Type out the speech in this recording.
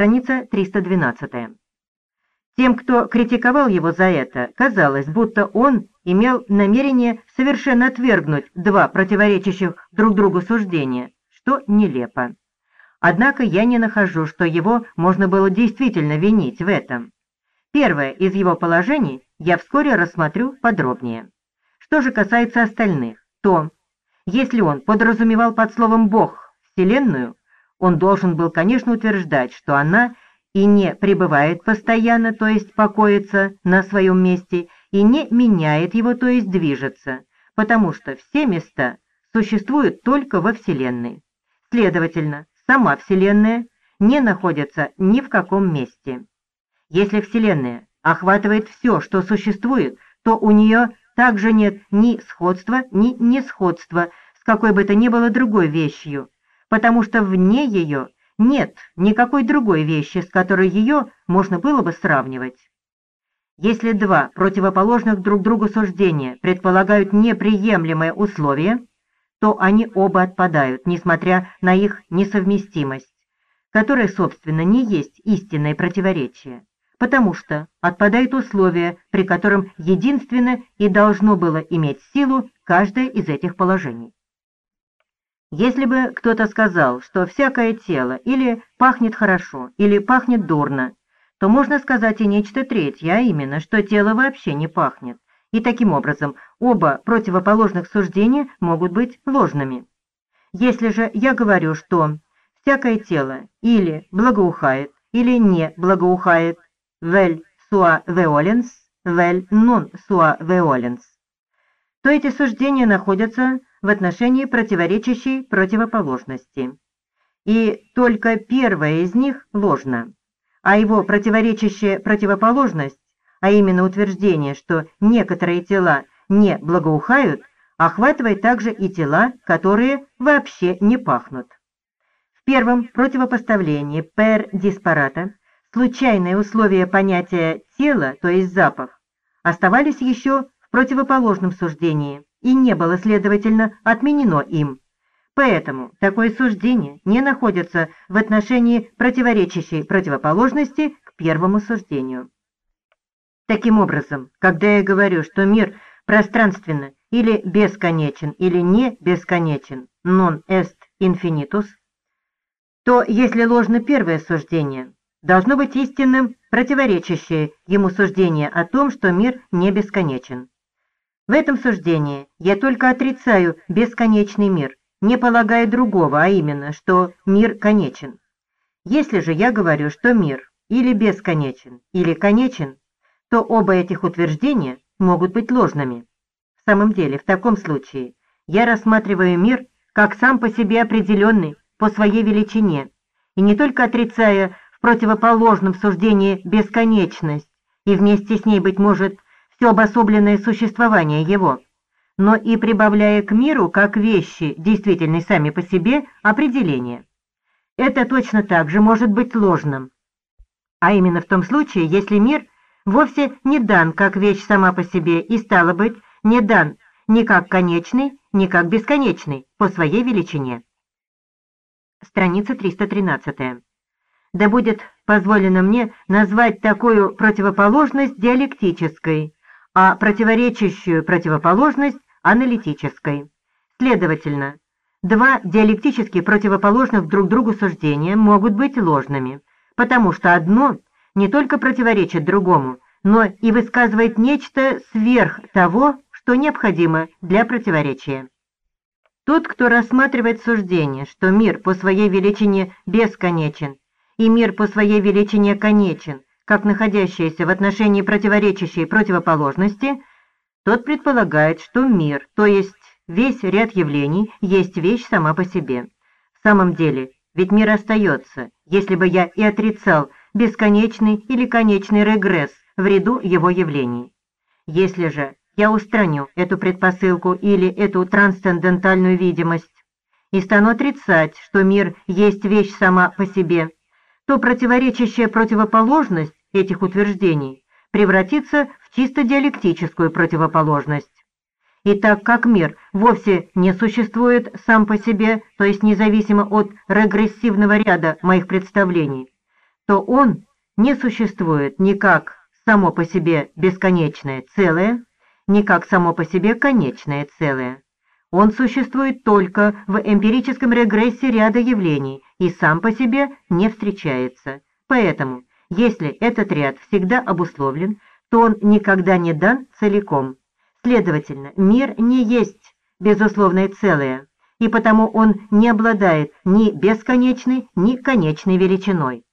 Страница 312. Тем, кто критиковал его за это, казалось, будто он имел намерение совершенно отвергнуть два противоречащих друг другу суждения, что нелепо. Однако я не нахожу, что его можно было действительно винить в этом. Первое из его положений я вскоре рассмотрю подробнее. Что же касается остальных, то, если он подразумевал под словом «Бог» Вселенную, он должен был, конечно, утверждать, что она и не пребывает постоянно, то есть покоится на своем месте, и не меняет его, то есть движется, потому что все места существуют только во Вселенной. Следовательно, сама Вселенная не находится ни в каком месте. Если Вселенная охватывает все, что существует, то у нее также нет ни сходства, ни несходства с какой бы то ни было другой вещью, потому что вне ее нет никакой другой вещи, с которой ее можно было бы сравнивать. Если два противоположных друг другу суждения предполагают неприемлемое условие, то они оба отпадают, несмотря на их несовместимость, которая, собственно, не есть истинное противоречие, потому что отпадает условие, при котором единственно и должно было иметь силу каждое из этих положений. Если бы кто-то сказал, что всякое тело или пахнет хорошо, или пахнет дурно, то можно сказать и нечто третье, а именно, что тело вообще не пахнет. И таким образом оба противоположных суждения могут быть ложными. Если же я говорю, что всякое тело или благоухает, или не благоухает, vel sua veolens, vel non sua veolens, то эти суждения находятся в отношении противоречащей противоположности. И только первое из них ложно, а его противоречащая противоположность, а именно утверждение, что некоторые тела не благоухают, охватывает также и тела, которые вообще не пахнут. В первом противопоставлении per disparata случайные условия понятия тела, то есть запах, оставались еще в противоположном суждении и не было, следовательно, отменено им. Поэтому такое суждение не находится в отношении противоречащей противоположности к первому суждению. Таким образом, когда я говорю, что мир пространственно или бесконечен, или не бесконечен, non est infinitus, то если ложно первое суждение, должно быть истинным противоречащее ему суждение о том, что мир не бесконечен. В этом суждении я только отрицаю бесконечный мир, не полагая другого, а именно, что мир конечен. Если же я говорю, что мир или бесконечен, или конечен, то оба этих утверждения могут быть ложными. В самом деле, в таком случае я рассматриваю мир как сам по себе определенный по своей величине, и не только отрицая в противоположном суждении бесконечность, и вместе с ней, быть может, все обособленное существование его, но и прибавляя к миру, как вещи, действительные сами по себе, определение. Это точно так же может быть ложным. А именно в том случае, если мир вовсе не дан как вещь сама по себе и, стало быть, не дан ни как конечный, ни как бесконечный по своей величине. Страница 313 да будет позволено мне назвать такую противоположность диалектической, а противоречащую противоположность аналитической. Следовательно, два диалектически противоположных друг другу суждения могут быть ложными, потому что одно не только противоречит другому, но и высказывает нечто сверх того, что необходимо для противоречия. Тот, кто рассматривает суждение, что мир по своей величине бесконечен и мир по своей величине конечен, как находящиеся в отношении противоречащей противоположности, тот предполагает, что мир, то есть весь ряд явлений, есть вещь сама по себе. В самом деле, ведь мир остается, если бы я и отрицал бесконечный или конечный регресс в ряду его явлений. Если же я устраню эту предпосылку или эту трансцендентальную видимость и стану отрицать, что мир есть вещь сама по себе, то противоречащая противоположность этих утверждений превратится в чисто диалектическую противоположность. И так как мир вовсе не существует сам по себе, то есть независимо от регрессивного ряда моих представлений, то он не существует ни как само по себе бесконечное целое, ни как само по себе конечное целое. Он существует только в эмпирическом регрессе ряда явлений и сам по себе не встречается. Поэтому, если этот ряд всегда обусловлен, то он никогда не дан целиком. Следовательно, мир не есть безусловное целое, и потому он не обладает ни бесконечной, ни конечной величиной.